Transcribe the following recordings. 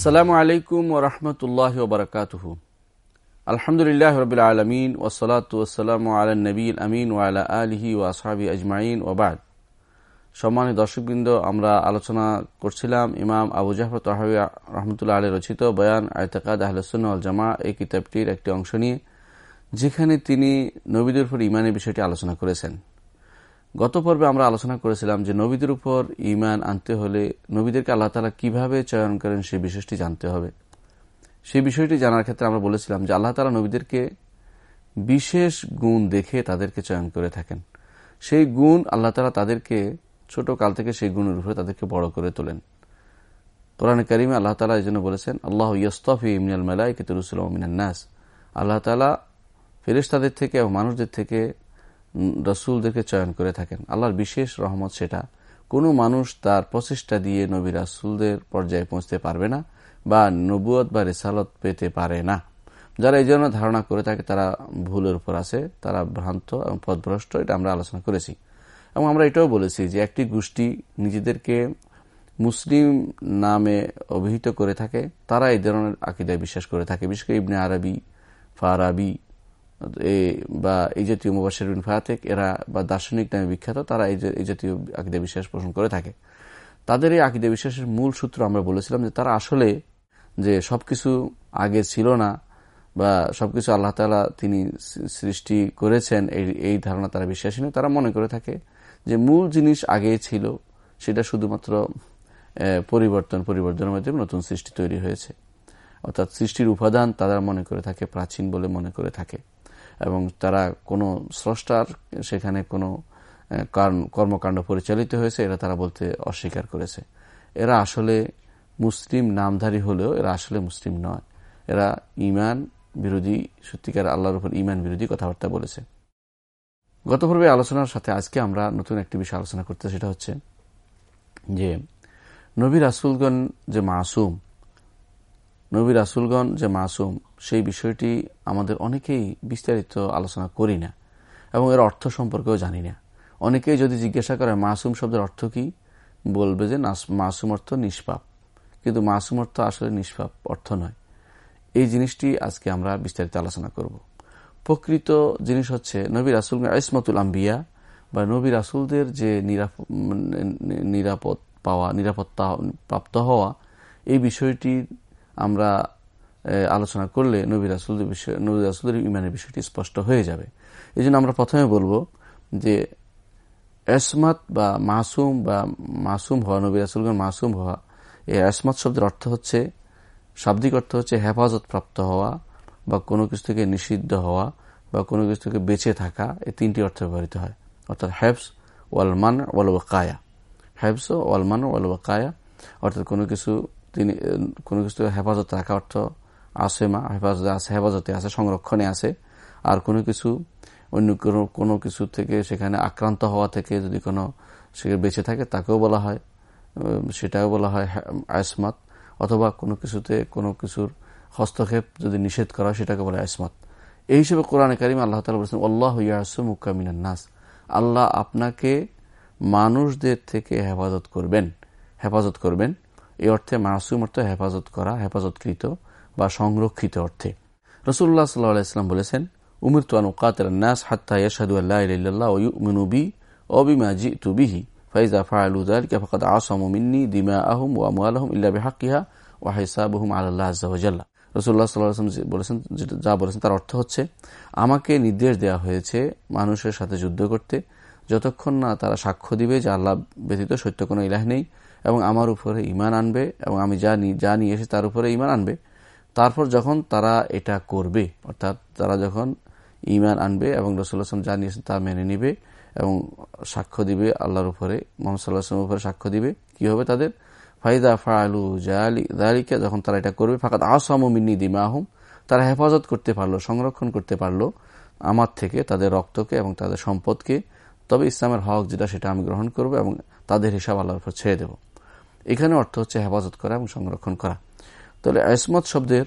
আসসালামু আলাইকুম ওরহমতুল্লাহ ওবরকাতুহ আলহামদুলিল্লাহ রবিল আলমিন ওসলাত ওসালাম আলা নবীল আমিন ওয়ালা আলহি ও আসহাবি আজমাইন ওবাদ সম্মানিত দর্শকবৃন্দ, আমরা আলোচনা করছিলাম ইমাম আবু জাফর তহাবি রহমতুল্লাহ আলী রচিত বয়ান আয়তাকাদ আহলসুল জামা এই কিতাবটির একটি অংশ নিয়ে, যেখানে তিনি নবীদের উপর ইমানের বিষয়টি আলোচনা করেছেন। গত পর্বে আমরা আলোচনা করেছিলাম যে নবীদের উপর ইমান আনতে হলে নবীদেরকে আল্লাহ তালা কীভাবে চয়ন করেন সেই বিষয়টি জানতে হবে। সেই বিষয়টি জানার ক্ষেত্রে আমরা বলেছিলাম যে আল্লাহ তালা নবীদেরকে বিশেষ গুণ দেখে তাদেরকে চয়ন করে থাকেন। সেই গুণ আল্লাহ তালা তাদেরকে ছোট কাল থেকে সেই গুণের উপরে তাদেরকে বড় করে তোলেন। কোরআন করিমে আল্লাহ তালা এই জন্য বলেছেন, আল্লাহ ইয়স্তফি ইমিনাল মেলাই কেতুরুসুল নাস। আল্লাহ তালা ফেরিস্তাদের থেকে এবং মানুষদের থেকে রসুলদেরকে চয়ন করে থাকেন। আল্লাহর বিশেষ রহমত সেটা। কোনো মানুষ তার প্রচেষ্টা দিয়ে নবী রাসুলদের পর্যায়ে পৌঁছতে পারবে না বা নবুয়ত বা রেসালত পেতে পারে না। যারা এই জন্য ধারণা করে থাকে, তারা ভুলের উপর আছে, তারা ভ্রান্ত এবং পদভ্রষ্ট এটা আমরা আলোচনা করেছি। এবং আমরা এটাও বলেছি যে একটি গোষ্ঠী নিজেদেরকে মুসলিম নামে অভিহিত করে থাকে, তারা এই ধরনের আকিদায় বিশ্বাস করে থাকে। বিশেষ করে ইবনে আরবি, ফারাবি বা এই জাতীয় মুবাসের বিন ফায়াতেক এরা বা দার্শনিক নামে বিখ্যাত, তারা এই জাতীয় আকিদা বিশ্বাস পোষণ করে থাকে। তাদের এই আকিদা বিশ্বাসের মূল সূত্র আমরা বলেছিলাম যে তারা আসলে যে সবকিছু আগে ছিল না বা সবকিছু আল্লাহ তালা তিনি সৃষ্টি করেছেন, এই এই ধারণা তারা বিশ্বাসী নয়। তারা মনে করে থাকে যে মূল জিনিস আগে ছিল, সেটা শুধুমাত্র পরিবর্তন, পরিবর্তনের মাধ্যমে নতুন সৃষ্টি তৈরি হয়েছে। অর্থাৎ সৃষ্টির উপাদান তারা মনে করে থাকে, প্রাচীন বলে মনে করে থাকে। এবং তারা কোনো স্রষ্টার সেখানে কোনো কর্মকাণ্ড পরিচালিত হয়েছে, এরা তারা বলতে অস্বীকার করেছে। এরা আসলে মুসলিম নামধারী হলেও এরা আসলে মুসলিম নয়। এরা ইমান বিরোধী, সত্যিকার আল্লাহর উপর ইমান বিরোধী কথাবার্তা বলেছে। গত পর্বে আলোচনার সাথে আজকে আমরা নতুন একটি বিষয় আলোচনা করতে, সেটা হচ্ছে যে নবী রাসুলগণ যে মাসুম নবী রাসুলগণ যে মাসুম, সেই বিষয়টি আমাদের অনেকেই বিস্তারিত আলোচনা করি না এবং এর অর্থ সম্পর্কেও জানি না। অনেকেই যদি জিজ্ঞাসা করে, মাসুম শব্দের অর্থ কি? বলবে যে মাসুম অর্থ নিষ্পাপ। কিন্তু মাসুম অর্থ আসলে নিষ্পাপ অর্থ নয়। এই জিনিসটি আজকে আমরা বিস্তারিত আলোচনা করব। প্রকৃত জিনিস হচ্ছে, নবী রাসুল ইসমতুল আম্বিয়া বা নবী রাসুলদের যে নিরাপদ পাওয়া, নিরাপত্তা প্রাপ্ত হওয়া, এই বিষয়টি আমরা আলোচনা করলে নবী রাসুলদের বিষয়, নবী রাসুলদের ইমানের বিষয়টি স্পষ্ট হয়ে যাবে। এই জন্য আমরা প্রথমে বলব যে, এসমাত বা মাসুম বা মাসুম হওয়া, নবী রাসুলগণ মাসুম হওয়া এই এসমাত শব্দের অর্থ হচ্ছে, শাব্দিক অর্থ হচ্ছে হেফাজত প্রাপ্ত হওয়া বা কোনো কিছু থেকে নিষিদ্ধ হওয়া বা কোনো কিছু থেকে বেঁচে থাকা, এই তিনটি অর্থ ব্যবহৃত হয়। অর্থাৎ হ্যাবস ওয়ালমান ওয়াল কায়া হ্যাবস ওয়ালমান ওয়াল কায়া অর্থাৎ কোনো কিছু তিনি কোনো কিছু হেফাজত রাখা অর্থ আছে মা, হেফাজতে আছে হেফাজতে আছে, সংরক্ষণে আছে। আর কোনো কিছু, অন্য কোনো কোনো কিছু থেকে সেখানে আক্রান্ত হওয়া থেকে যদি কোনো সে বেঁচে থাকে, তাকেও বলা হয়। সেটাও বলা হয় আয়সমাত অথবা কোনো কিছুতে কোনো কিছুর হস্তক্ষেপ যদি নিষেধ করা সেটাকে বলে আয়সমাত এই হিসেবে কোরআনে কারিম আল্লাহ তালা বলেছেন, আল্লাহ ইয়াসুমুকামিনান নাস। আল্লাহ আপনাকে মানুষদের থেকে হেফাজত করবেন হেফাজত করবেন। এই অর্থে মাসুম অর্থ হেফাজত করা, হেফাজতকৃত বা সংরক্ষিত অর্থে। রসুল্লাহ সাল্লাহাম বলেছেন উমির তো নাস হাত্তা ইয়াসাদু আল্লাহ ইল্লাহ ওয়ুমিনুবি অবিমা জি তুবিহি ফাইজা ফাআলু যালিকা ফাকাদ আসামু মিন্নি দিমাআহুম ওয়া আমওয়ালাহুম ইল্লা আলাল্লাহ আজ্জা ওয়া জাল্লা। রাসূলুল্লাহ সাল্লাল্লাহু আলাইহি বলেছেন যা বলেছেন তার অর্থ হচ্ছে, আমাকে নির্দেশ দেওয়া হয়েছে মানুষের সাথে যুদ্ধ করতে, যতক্ষণ না তারা সাক্ষ্য দিবে যে আল্লাহ ব্যতীত সত্য কোনো ইলাহ নেই। এবং আমার উপরে ইমান আনবে এবং আমি যা যা নিয়ে এসে তার উপরে ইমান আনবে। তারপর যখন তারা এটা করবে, অর্থাৎ তারা যখন ইমান আনবে এবং রসুল আসলাম যা নিয়েছেন তা মেনে নিবে এবং সাক্ষ্য দিবে, আল্লাহর উপরে, মোহাম্মদ সাল্লাহ আসলামের উপরে সাক্ষ্য দিবে, কি হবে তাদের? ফাইদা ফালু জালিকা যখন তারা এটা করবে ফাঁকাত আসাম মিন্নি দিমা আহম তারা হেফাজত করতে পারল, সংরক্ষণ করতে পারল আমার থেকে, তাদের রক্তকে এবং তাদের সম্পদকে। তবে ইসলামের হক যেটা, সেটা আমি গ্রহণ করব এবং তাদের হিসাব আল্লাহর উপর ছেড়ে দেব। এখানে অর্থ হচ্ছে হেফাজত করা এবং সংরক্ষণ করা। তাহলে আসমত শব্দের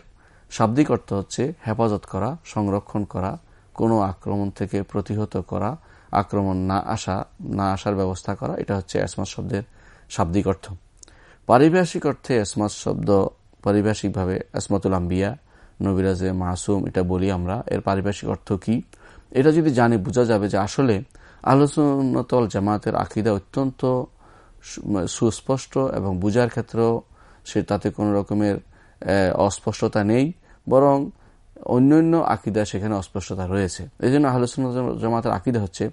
শাব্দিক অর্থ হচ্ছে হেফাজত করা, সংরক্ষণ করা, কোনো আক্রমণ থেকে প্রতিহত করা, আক্রমণ না আসা, না আসার ব্যবস্থা করা, এটা হচ্ছে এসমত শব্দের শাব্দিক অর্থ। পারিভাষিক অর্থে এসমত শব্দ পারিভাষিকভাবে আসমাতুল আম্বিয়া নবিরাজে মাসুম, এটা বলি আমরা। এর পারিভাষিক অর্থ কি? এটা যদি জানি, বোঝা যাবে যে আসলে আলোচনতল জামাতের আকিদা অত্যন্ত সুস্পষ্ট এবং বুঝার ক্ষেত্রেও সে তাতে কোনো রকমের অস্পষ্টতা নেই, বরং অন্যান্য আকিদা সেখানে অস্পষ্টতা রয়েছে। এই জন্য আলোচনা জামাতের আকিদা হচ্ছে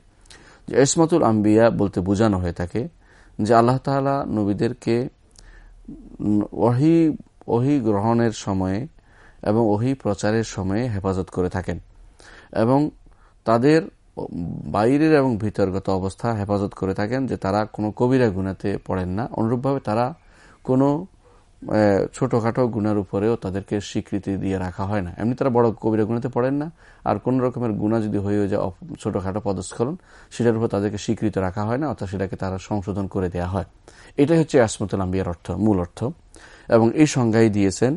যে এসমাতুল আম্বিয়া বলতে বোঝানো হয়ে থাকে যে আল্লাহ তালা নবীদেরকে ওহি ওহি গ্রহণের সময়ে এবং ওহি প্রচারের সময়ে হেফাজত করে থাকেন এবং তাদের বাইরের এবং ভিতরগত অবস্থা হেফাজত করে থাকেন যে তারা কোনো কবিরা গুণাতে পড়েন না। অনুরূপভাবে তারা কোনো ছোটখাটো গুণার উপরেও তাদেরকে স্বীকৃতি দিয়ে রাখা হয় না। এমনি তারা বড় কবিরা গুণাতে পড়েন না। আর কোন রকমের গুণা যদি হয়ে যায় ছোটখাটো পদস্খলন, সেটার উপর তাদেরকে স্বীকৃত রাখা হয় না, অর্থাৎ সেটাকে তারা সংশোধন করে দেওয়া হয়। এটাই হচ্ছে আসমতুল আম্বিয়ার অর্থ, মূল অর্থ। এবং এই সংজ্ঞাই দিয়েছেন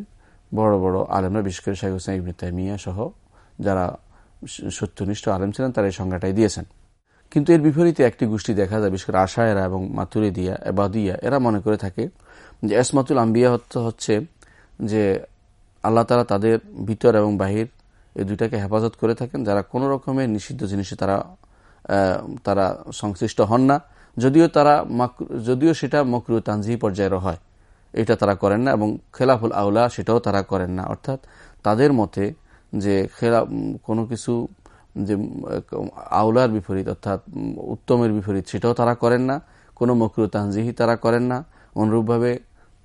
বড় বড় আলেমরা, বিশেষ করে শাহ হোসেন ইবনে তাইমিয়া সহ যারা সত্যনিষ্ঠ আলেম ছিলেন, তারা এই সংজ্ঞাটাই দিয়েছেন। কিন্তু এর বিপরীতে একটি গোষ্ঠী দেখা যায়, বিশেষ করে আশায়রা এবং মাতুরি দিয়া এবাদিয়া, এরা মনে করে থাকে যে এসমাতুল আম্বিয়া হচ্ছে যে আল্লাহ তালা তাদের ভিতর এবং বাহির এই দুইটাকে হেফাজত করে থাকেন, যারা কোনো রকমের নিষিদ্ধ জিনিসে তারা তারা সংশ্লিষ্ট হন না। যদিও তারা যদিও সেটা মকরু তানজি পর্যায়েরও হয়, এটা তারা করেন না এবং খেলাফুল আউলা সেটাও তারা করেন না। অর্থাৎ তাদের মতে যে খেলা কোনো কিছু যে আউলার বিপরীত অর্থাৎ উত্তমের বিপরীত, সেটাও তারা করেন না। কোনো মকরু তানজিহি তারা করেন না। অনুরূপভাবে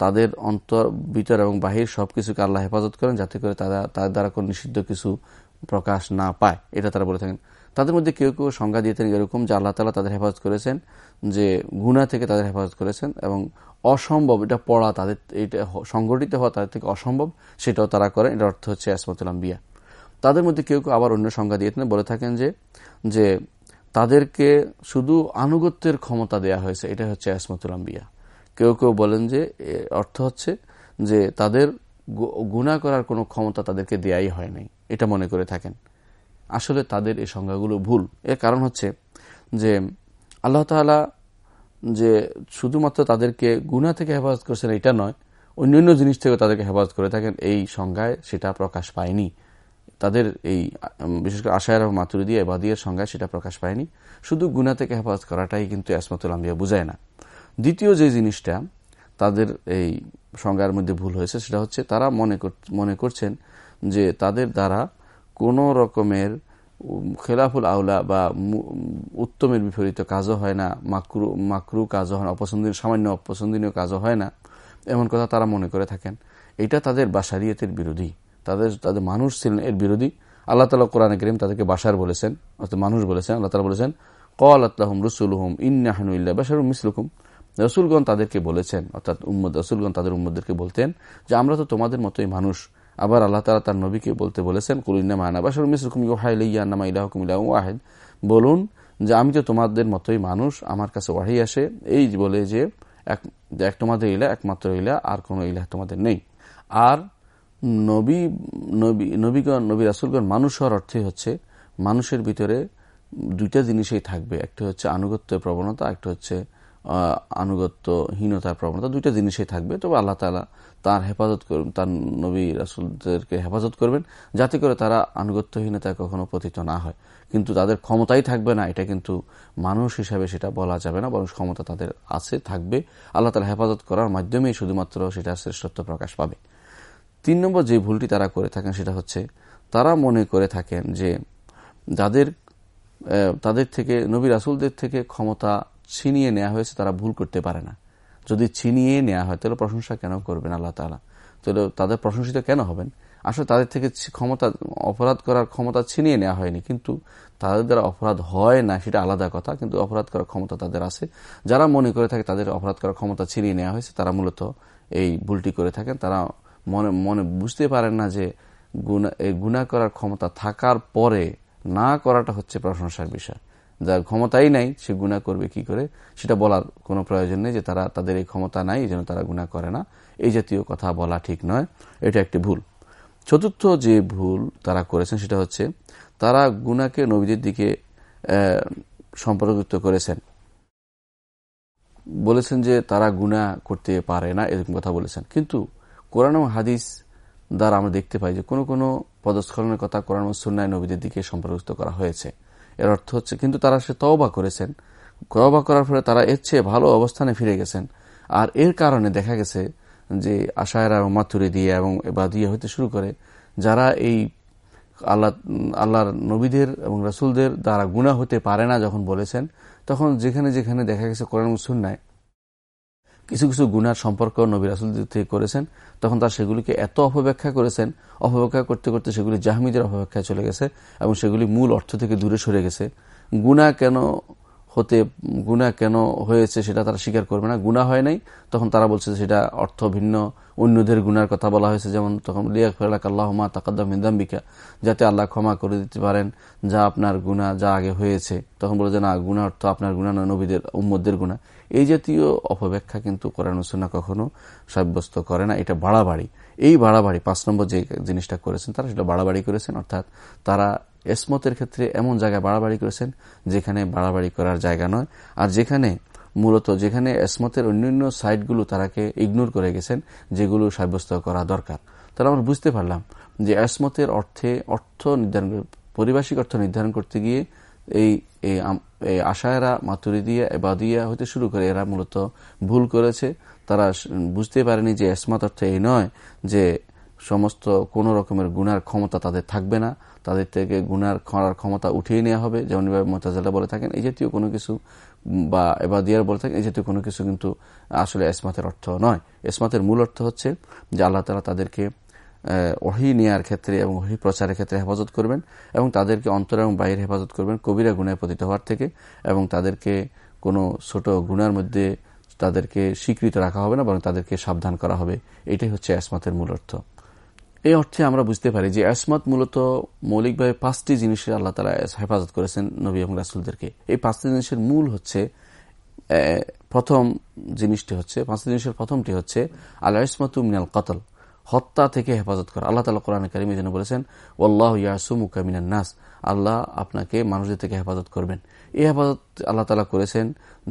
তাদের অন্তর, ভিতর এবং বাহির সবকিছুকে আল্লাহ হেফাজত করেন যাতে করে তারা তাদের দ্বারা কোনো নিষিদ্ধ কিছু প্রকাশ না পায়, এটা তারা বলে থাকেন। তাদের মধ্যে কেউ কেউ সংজ্ঞা দিয়ে থাকেন এরকম যে আল্লাহ তালা তাদের হেফাজত করেছেন, যে গুণা থেকে তাদের হেফাজত করেছেন এবং অসম্ভব, এটা পড়া তাদের, এটা সংগঠিত হওয়া তাদের থেকে অসম্ভব, সেটাও তারা করেন। এটার অর্থ হচ্ছে আসমাতুল বিয়া তাদের মধ্যে কেউ কেউ আবার অন্য সংজ্ঞা দিয়ে বলে থাকেন যে যে তাদেরকে শুধু আনুগত্যের ক্ষমতা দেয়া হয়েছে এটা হচ্ছে আসমতুল আম্বিয়া। কেউ কেউ বলেন যে অর্থ হচ্ছে যে তাদের গুণা করার কোনো ক্ষমতা তাদেরকে দেয়াই হয় নাই, এটা মনে করে থাকেন। আসলে তাদের এই সংজ্ঞাগুলো ভুল। এর কারণ হচ্ছে যে আল্লাহ তালা যে শুধুমাত্র তাদেরকে গুণা থেকে হেফাজত করছেন, এটা নয়, অন্যান্য জিনিস থেকে তাদেরকে হেফাজত করে থাকেন, এই সংজ্ঞায় সেটা প্রকাশ পায়নি। তাদের এই বিশেষ করে আশায় এবং মাতুরি দিয়ে এবাদিয়ার সংজ্ঞায় সেটা প্রকাশ পায়নি। শুধু গুণা থেকে হেফাজত করাটাই কিন্তু আসমাতুল আম্বিয়া বুঝায় না। দ্বিতীয় যে জিনিসটা তাদের এই সংজ্ঞার মধ্যে ভুল হয়েছে সেটা হচ্ছে তারা মনে মনে করছেন যে তাদের দ্বারা কোনো রকমের খেলাফুল আউলা বা উত্তমের বিপরীত কাজও হয় না, মাকরু মাকরু কাজও হয় না, অপছন্দনীয়, সামান্য অপছন্দনীয় কাজও হয় না, এমন কথা তারা মনে করে থাকেন। এটা তাদের বাসারিয়তের বিরোধী। তাদের তাদের মানুষ ছিলেন এর বিরোধী। আল্লাহ তালা কোরআন করিম তাদেরকে বাসার বলেছেন, অর্থাৎ মানুষ বলেছেন, আল্লাহ তালা বলেছেন কল আল্লাহম রসুল হুম ইন্নাহানুল্লাহ বাসার মিসলুকুম। রসুলগণ তাদেরকে বলেছেন, অর্থাৎ উম্মদ রসুলগণ তাদের উম্মদদেরকে বলতেন যে, আমরা তো তোমাদের মতোই মানুষ। আবার আল্লাহ তালা তার নবীকে বলতে বলেছেন কুলিন্না মায়না বাসার মিসলুকুম ইউহাইলাইয়ান্নামা ইলাহকুম ইলাহ ওয়াহেদ। বলুন যে, আমি তো তোমাদের মতোই মানুষ, আমার কাছে ওয়াহি আসে। এই বলে যে, এক তোমাদের ইলা একমাত্র ইলা আর কোনো ইলাহ তোমাদের নেই। আর নবী নবী, নবীগণ, নবী রাসুলগণ মানুষ হওয়ার অর্থে হচ্ছে মানুষের ভিতরে দুইটা জিনিসই থাকবে। একটা হচ্ছে আনুগত্যের প্রবণতা, একটা হচ্ছে আনুগত্যহীনতার প্রবণতা। দুইটা জিনিসই থাকবে। তবে আল্লাহ তালা তার হেফাজত করবেন তার নবী রাসুলদেরকে হেফাজত করবেন যাতে করে তারা আনুগত্যহীনতায় কখনো পতিত না হয়। কিন্তু তাদের ক্ষমতাই থাকবে না, এটা কিন্তু মানুষ হিসাবে সেটা বলা যাবে না, বরং ক্ষমতা তাদের আছে, থাকবে। আল্লাহ তালা হেফাজত করার মাধ্যমেই শুধুমাত্র সেটা শ্রেষ্ঠত্ব প্রকাশ পাবে। তিন নম্বর যে ভুলটি তারা করে থাকেন সেটা হচ্ছে, তারা মনে করে থাকেন যে যাদের তাদের থেকে, নবী রাসুলদের থেকে ক্ষমতা ছিনিয়ে নেওয়া হয়েছে, তারা ভুল করতে পারে না। যদি ছিনিয়ে নেওয়া হয়, তাহলে প্রশংসা কেন করবেন আল্লাহ তালা তাহলে তাদের প্রশংসিত কেন হবেন? আসলে তাদের থেকে ক্ষমতা, অপরাধ করার ক্ষমতা ছিনিয়ে নেওয়া হয়নি, কিন্তু তাদের দ্বারা অপরাধ হয় না, সেটা আলাদা কথা, কিন্তু অপরাধ করার ক্ষমতা তাদের আছে। যারা মনে করে থাকে তাদের অপরাধ করার ক্ষমতা ছিনিয়ে নেওয়া হয়েছে, তারা মূলত এই ভুলটি করে থাকেন, তারা মনে মনে বুঝতে পারেন না যে গুণা করার ক্ষমতা থাকার পরে না করাটা হচ্ছে প্রশংসার বিষয়। যার ক্ষমতাই নাই, সে গুণা করবে কি করে? সেটা বলার কোনো প্রয়োজন নেই যে তারা, তাদের এই ক্ষমতা নাই, এই জন্য তারা গুণা করে না। এই জাতীয় কথা বলা ঠিক নয়। এটা একটি ভুল। চতুর্থ যে ভুল তারা করেছেন সেটা হচ্ছে, তারা গুনাকে নবীদের দিকে সম্পর্কযুক্ত করেছেন। বলেছেন যে তারা গুণা করতে পারে না, এরকম কথা বলেছেন। কিন্তু কোরআন ও হাদিস দ্বারা আমরা দেখতে পাই যে কোনো কোনো পদস্খলনের কথা কোরআন সুন্নায় নবীদের দিকে সম্পর্কিত করা হয়েছে। এর অর্থ হচ্ছে, কিন্তু তারা সে তওবা করেছেন। তওবা করার ফলে তারা এর চেয়ে ভালো অবস্থানে ফিরে গেছেন। আর এর কারণে দেখা গেছে যে আশায়রা এবং মাথুরি দিয়ে এবং দিয়ে হইতে শুরু করে, যারা এই আল্লাহ, আল্লাহর নবীদের এবং রাসুলদের দ্বারা গুণা হতে পারে না যখন বলেছেন, তখন যেখানে যেখানে দেখা গেছে কোরআন সুন্নায় কিছু কিছু গুনার সম্পর্ক নবী রাসুল থেকে করেছেন, তখন তার সেগুলিকে এত অপব্যাখ্যা করেছেন, অপব্যাখ্যা করতে করতে সেগুলি জাহমিদের অপব্যাখ্যায় চলে গেছে এবং সেগুলি মূল অর্থ থেকে দূরে সরে গেছে। গুণা কেন হতে গুণা কেন হয়েছে সেটা তারা স্বীকার করবে না। গুণা হয় নাই, তখন তারা বলছে সেটা অর্থ ভিন্ন, অন্যদের গুনার কথা বলা হয়েছে, যেমন তখন লিয়াক ফেরাক তাকাদ্দাম হিন্দাম্বিকা যাতে আল্লাহ ক্ষমা করে দিতে পারেন যা আপনার গুণা যা আগে হয়েছে। তখন বলে যে না গুণা অর্থ আপনার গুণা নয়, নবীদের উম্মদের গুণা এই জাতীয় অপব্যাখ্যা কিন্তু কোরআন সুন্না কখনো সাব্যস্ত করে না, এটা বাড়াবাড়ি। এই বাড়াবাড়ি, পাঁচ নম্বর যে জিনিসটা করেছেন, তারা সেটা বাড়াবাড়ি করেছেন, অর্থাৎ তারা এসমতের ক্ষেত্রে এমন জায়গায় বাড়াবাড়ি করেছেন যেখানে বাড়াবাড়ি করার জায়গা নয়, আর যেখানে মূলত যেখানে এসমতের অন্যান্য সাইটগুলো তারাকে ইগনোর করে গেছেন, যেগুলো সাব্যস্ত করা দরকার। তাহলে আমরা বুঝতে পারলাম যে এসমতের অর্থে অর্থ নির্ধারণ পরিবাসিক অর্থ নির্ধারণ করতে গিয়ে এই আশায়রা মাতুরি দিয়ে বাদিয়া হতে শুরু করে এরা মূলত ভুল করেছে। তারা বুঝতে পারেনি যে এসমাত অর্থ এই নয় যে সমস্ত কোন রকমের গুনার ক্ষমতা তাদের থাকবে না। তাদের থেকে গুনার করার ক্ষমতা উঠিয়ে নেওয়া হবে। যেমন মোতাজাল্লাহ বলে থাকেন, এই জাতীয় কোনো কিছু বা এবাদিয়ার বলে থাকেন, এই জাতীয় কোনো কিছু কিন্তু আসলে এসমাতের অর্থ নয়। এসমাতের মূল অর্থ হচ্ছে যে আল্লাহ তালা তাদেরকে ওহি নেয়ার ক্ষেত্রে এবং ওহি প্রচারের ক্ষেত্রে হেফাজত করবেন এবং তাদেরকে অন্তর এবং বাইরে হেফাজত করবেন কবিরা গুণায় পতিত হওয়ার থেকে এবং তাদেরকে কোনো ছোট গুণার মধ্যে তাদেরকে স্বীকৃত রাখা হবে না, বরং তাদেরকে সাবধান করা হবে। এটাই হচ্ছে অ্যাসমাতের মূল অর্থ। এই অর্থে আমরা বুঝতে পারি যে অ্যাসমাত মূলত মৌলিকভাবে পাঁচটি জিনিসের আল্লাহ তালা হেফাজত করেছেন নবী এবং রাসুলদেরকে। এই পাঁচটি জিনিসের মূল হচ্ছে প্রথম জিনিসটি হচ্ছে, পাঁচটি জিনিসের প্রথমটি হচ্ছে আল্লাহ ইসমাতু মিনাল কতল। হত্যা থেকে হেফাজত করা। আল্লাহ তালা কোরআন কারিম যেন বলেছেন ওল্লাহ ইয়াসুমুকা মিনান নাস। আল্লাহ আপনাকে মানুষদের থেকে হেফাজত করবেন। এই হেফাজত আল্লাহ তালা করেছেন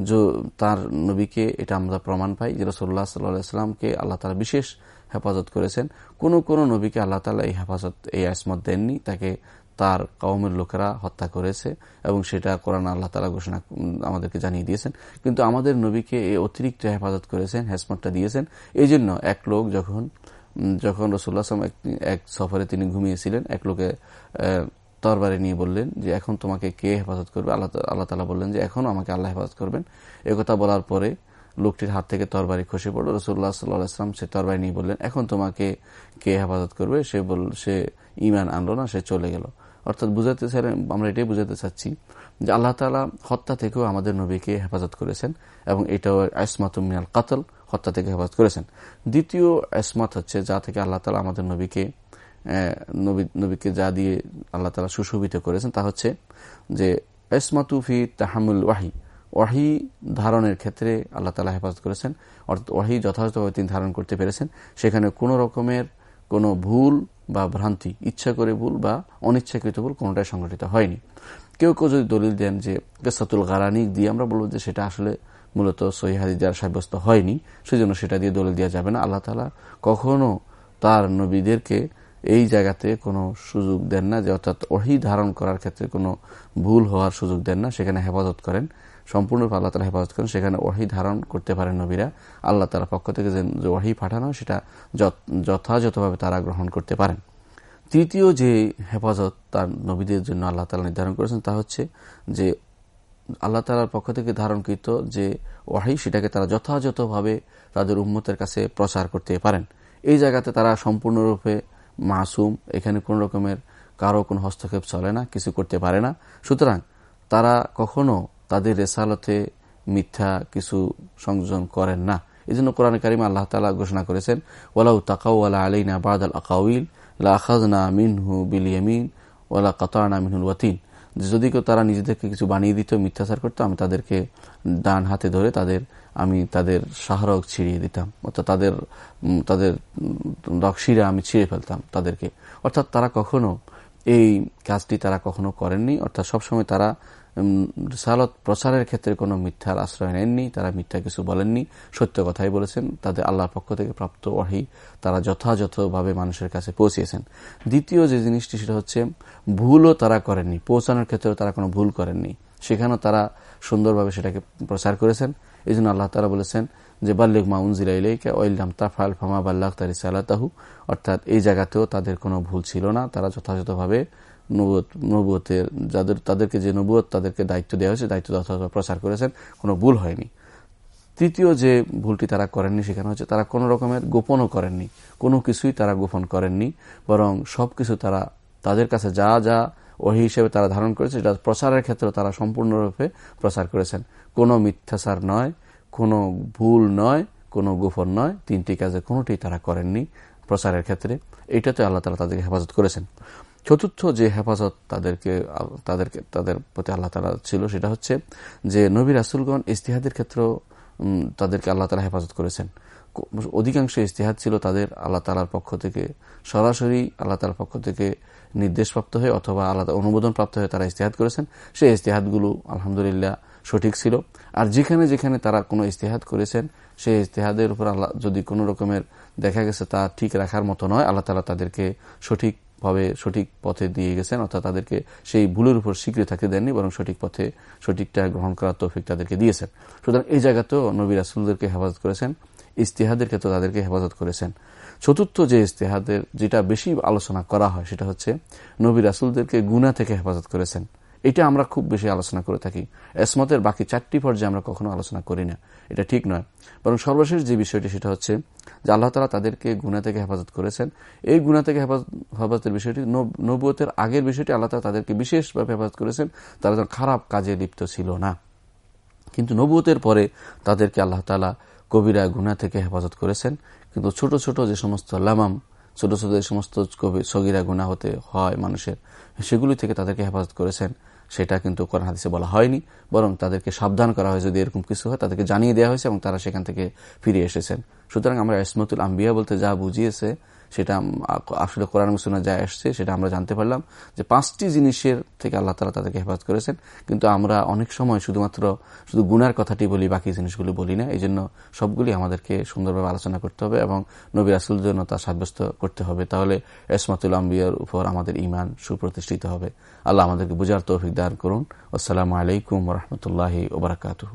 যে, তার নবীকে এটা আমরা প্রমাণ পাই যে রসল্লাহ সাল্লাহামকে আল্লাহ তালা বিশেষ হেফাজত করেছেন। কোন কোন নবীকে আল্লাহ তালা এই হেফাজত, এই আসমত দেননি। তাকে তার কওমের লোকেরা হত্যা করেছে এবং সেটা কোরআন আল্লাহ তালা ঘোষণা, আমাদেরকে জানিয়ে দিয়েছেন। কিন্তু আমাদের নবীকে এই অতিরিক্ত হেফাজত করেছেন, হেসমতটা দিয়েছেন। এই জন্য এক লোক যখন যখন রসুল্লাহ এক সফরে তিনি ঘুমিয়েছিলেন, এক লোকে তরবারে নিয়ে বললেন যে, এখন তোমাকে কে হেফাজত করবে? আল্লাহ আল্লাহ তালা বললেন যে, এখন আমাকে আল্লাহ হেফাজত করবেন। কথা বলার পরে লোকটির হাত থেকে তরবারি খসে পড়ল। রসুল্লাহ সাল্লাহাম সে তরবারি নিয়ে বললেন, এখন তোমাকে কে হেফাজত করবে? সে বল সে ইমান আনলো না, সে চলে গেল। অর্থাৎ বুঝাতে চাই আমরা এটাই বুঝাতে চাচ্ছি যে, আল্লাহ তালা হত্যা থেকেও আমাদের নবীকে হেফাজত করেছেন এবং এটাও মিনাল কাতল। হত্যা থেকে হেফাজত করেছেন। দ্বিতীয় আসমাত হচ্ছে, যা থেকে আল্লাহ তালা আমাদের নবীকে নবীকে যা দিয়ে আল্লাহ তালা সুশোভিত করেছেন তা হচ্ছে যে এসমাতুফি তাহামুল ওয়াহি। ওয়াহি ধারণের ক্ষেত্রে আল্লাহ তালা হেফাজত করেছেন, অর্থাৎ ওয়াহি যথাযথভাবে তিনি ধারণ করতে পেরেছেন। সেখানে কোনো রকমের কোনো ভুল বা ভ্রান্তি, ইচ্ছা করে ভুল বা অনিচ্ছাকৃত ভুল কোনোটাই সংঘটিত হয়নি। কেউ কেউ যদি দলিল দেন যে কেসাতুল গারানিক দিয়ে আমরা বলব যে সেটা আসলে মূলত সহিহাদি দ্বারা সাব্যস্ত হয়নি, সেজন্য সেটা দিয়ে দলিল দেওয়া যাবে না। আল্লাহ তালা কখনো তার নবীদেরকে এই জায়গাতে কোনো সুযোগ দেন না যে অর্থাৎ ওহি ধারণ করার ক্ষেত্রে কোনো ভুল হওয়ার সুযোগ দেন না, সেখানে হেফাজত করেন। সম্পূর্ণ আল্লাহ তালা হেফাজত করেন, সেখানে ওহি ধারণ করতে পারেন নবীরা। আল্লাহ তালা পক্ষ থেকে যে ওহি পাঠানো, সেটা যথাযথভাবে তারা গ্রহণ করতে পারেন। তৃতীয় যে হেফাজত তার নবীদের জন্য আল্লাহ তালা নির্ধারণ করেছেন তা হচ্ছে যে আল্লাহ তালার পক্ষ থেকে ধারণকৃত যে ওয়াহি সেটাকে তারা যথাযথভাবে তাদের উম্মতের কাছে প্রচার করতে পারেন। এই জায়গাতে তারা সম্পূর্ণরূপে মাসুম, এখানে কোন রকমের কারও কোনো হস্তক্ষেপ চলে না, কিছু করতে পারে না। সুতরাং তারা কখনো তাদের রেসালতে মিথ্যা কিছু সংযোজন করেন না। এই জন্য কোরআন কারিম আল্লাহ তালা ঘোষণা করেছেন ওলাউ তাকাউ আলা আলাইনা বাদ আল আকাউল লাখাজনা মিনহু বিলিয়ামিন ওলা কাতানা মিনহুল ওয়াতিন। যদি কেউ তারা নিজেদেরকে কিছু বানিয়ে দিত, মিথ্যাচার করতো, আমি তাদেরকে ডান হাতে ধরে তাদের, আমি তাদের সাহারক ছিঁড়িয়ে দিতাম। অর্থাৎ তাদের তাদের রক্সিরা আমি ছিঁড়ে ফেলতাম তাদেরকে। অর্থাৎ তারা কখনো এই কাজটি তারা কখনো করেননি। অর্থাৎ সবসময় তারা সালত প্রচারের ক্ষেত্রে কোনো মিথ্যার আশ্রয় নেননি, তারা মিথ্যা কিছু বলেননি, সত্য কথাই বলেছেন, তাদের আল্লাহর পক্ষ থেকে প্রাপ্ত ওয়াহি তারা যথাযথভাবে মানুষের কাছে পৌঁছিয়েছেন। দ্বিতীয় যে জিনিসটি, সেটা হচ্ছে ভুলও তারা করেননি, পৌঁছানোর ক্ষেত্রেও তারা কোনো ভুল করেননি। সেখানেও তারা সুন্দরভাবে সেটাকে প্রচার করেছেন। এই জন্য আল্লাহ তারা বলেছেন যে বাল্লিক মা উনজিলা ইলাইকা ওয়াইল্লাম তাফাল ফামা বাল্লাহ তারি সালাতাহু অর্থাৎ এই জায়গাতেও তাদের কোনো ভুল ছিল না, তারা যথাযথভাবে নবুয়তের যাদের, তাদেরকে যে নবুয়ত, তাদেরকে দায়িত্ব দেওয়া হয়েছে, দায়িত্ব যথাযথ প্রচার করেছেন, কোনো ভুল হয়নি। তৃতীয় যে ভুলটি তারা করেননি সেখানে হচ্ছে তারা কোনো রকমের গোপনও করেননি। কোনো কিছুই তারা গোপন করেননি, বরং সব কিছু তারা, তাদের কাছে যা যা ওহি হিসেবে তারা ধারণ করেছে, সেটা প্রচারের ক্ষেত্রে তারা সম্পূর্ণরূপে প্রচার করেছেন। কোনো মিথ্যাচার নয়, কোনো ভুল নয়, কোনো গোপন নয়, তিনটি কাজে কোনোটি তারা করেননি প্রচারের ক্ষেত্রে। এটাতে আল্লাহ তালা তাদেরকে হেফাজত করেছেন। চতুর্থ যে হেফাজত তাদেরকে তাদেরকে, তাদের প্রতি আল্লাহ তালা ছিল সেটা হচ্ছে যে নবী রাসুলগণ ইস্তিহাদের ক্ষেত্র তাদেরকে আল্লাহ তালা হেফাজত করেছেন। অধিকাংশ ইস্তিহাদ ছিল তাদের আল্লাহ তালার পক্ষ থেকে সরাসরি আল্লাহ তালার পক্ষ থেকে নির্দেশপ্রাপ্ত হয়ে অথবা আলাদা অনুমোদন প্রাপ্ত হয়ে তারা ইস্তেহাদ করেছেন। সেই ইস্তেহাদগুলো আলহামদুলিল্লাহ সঠিক ছিল। আর যেখানে যেখানে তারা কোনো ইস্তেহাদ করেছেন, সেই ইস্তেহাদের উপর আল্লাহ, যদি কোনো রকমের দেখা গেছে তা ঠিক রাখার মতো নয়, আল্লাহ তালা তাদেরকে সঠিকভাবে সঠিক পথে দিয়ে গেছেন, অর্থাৎ তাদেরকে সেই ভুলের উপর স্বীকৃতি থাকতে দেননি, বরং সঠিক পথে সঠিকটা গ্রহণ করার তৌফিক তাদেরকে দিয়েছেন। সুতরাং এই জায়গাতেও নবী রাসুলদেরকে হেফাজত করেছেন, ইস্তেহাদের ক্ষেত্রে তাদেরকে হেফাজত করেছেন। চতুর্থ যে ইস্তেহাদের, যেটা বেশি আলোচনা করা হয়, সেটা হচ্ছে নবী রাসুলদেরকে গুনা থেকে হেফাজত করেছেন। এটা আমরা খুব বেশি আলোচনা করে থাকি। এসমতের বাকি চারটি পর্যায়ে আমরা কখনো আলোচনা করি না। এটা ঠিক নয়। বরং সর্বশেষ যে বিষয়টি সেটা হচ্ছে যে আল্লাহ তালা তাদেরকে গুণা থেকে হেফাজত করেছেন। এই গুণা থেকে হেফাজতের বিষয়টি নবুয়তের আগের বিষয়টি আল্লাহ তালা তাদেরকে বিশেষভাবে হেফাজত করেছেন। তারা যেন খারাপ কাজে লিপ্ত ছিল না। কিন্তু নবুয়তের পরে তাদেরকে আল্লাহ তালা কবিরা গুণা থেকে হেফাজত করেছেন। কিন্তু ছোট ছোট যে সমস্ত লামাম, ছোট ছোট যে সমস্ত কবি, সগিরা গুণা হতে হয় মানুষের, সেগুলি থেকে তাদেরকে হেফাজত করেছেন। সেটা কিন্তু কোরআন হাদিসে বলা হয়নি, বরং তাদেরকে সাবধান করা হয় যদি এরকম কিছু হয়, তাদেরকে জানিয়ে দেওয়া হয়েছে এবং তারা সেখান থেকে ফিরে এসেছেন। সুতরাং আমরা ইসমতুল আম্বিয়া বলতে যা বুঝিয়েছে, সেটা আসলে কোরআন মুসুনা যা এসছে সেটা আমরা জানতে পারলাম যে পাঁচটি জিনিসের থেকে আল্লাহ তালা তাদেরকে হেফাজত করেছেন। কিন্তু আমরা অনেক সময় শুধুমাত্র শুধু গুনার কথাটি বলি, বাকি জিনিসগুলি বলি না। এই জন্য সবগুলি আমাদেরকে সুন্দরভাবে আলোচনা করতে হবে এবং নবী আসল জন্য তা সাব্যস্ত করতে হবে। তাহলে এসমাতুল আম্বিয়ার উপর আমাদের ইমান সুপ্রতিষ্ঠিত হবে। আল্লাহ আমাদেরকে বুঝার তৌফিক দান করুন। আসসালামু আলাইকুম রহমতুল্লাহি ওবরাকাতু